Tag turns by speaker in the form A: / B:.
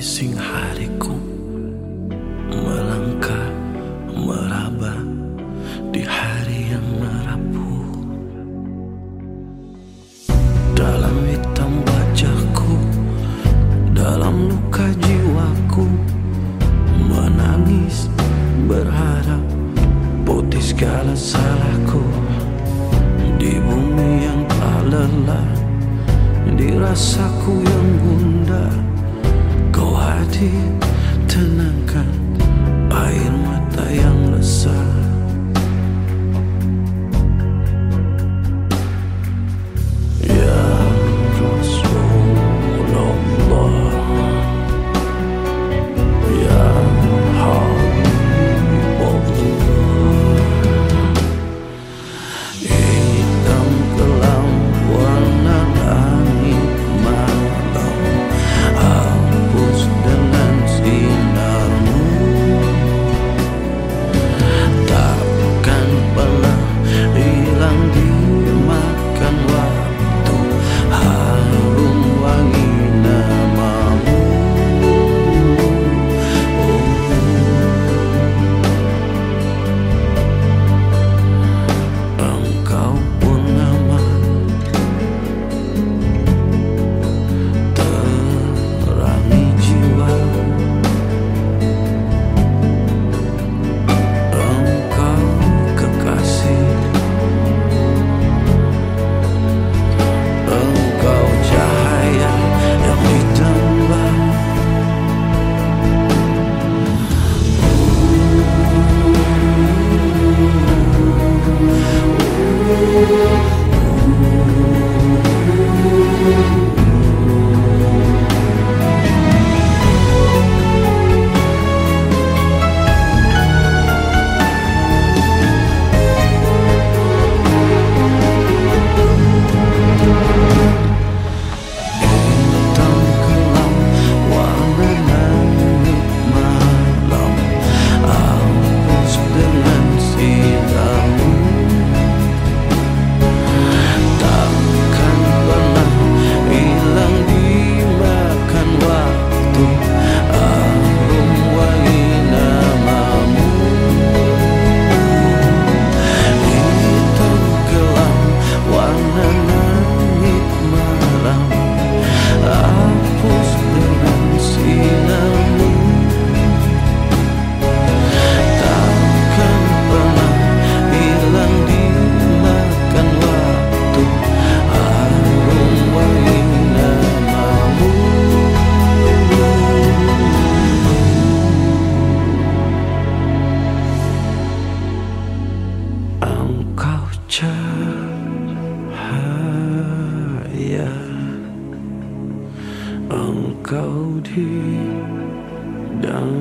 A: sing hariku Melangkah meraba di hari yang merapu Dalam hitam wajahku Dalam luka jiwaku Menangis berharap putih segala salahku. Di bumi yang tak lelah dirasaku yang gundah Kau hadir tenangkan Air mata cahaya. Engkau di dalam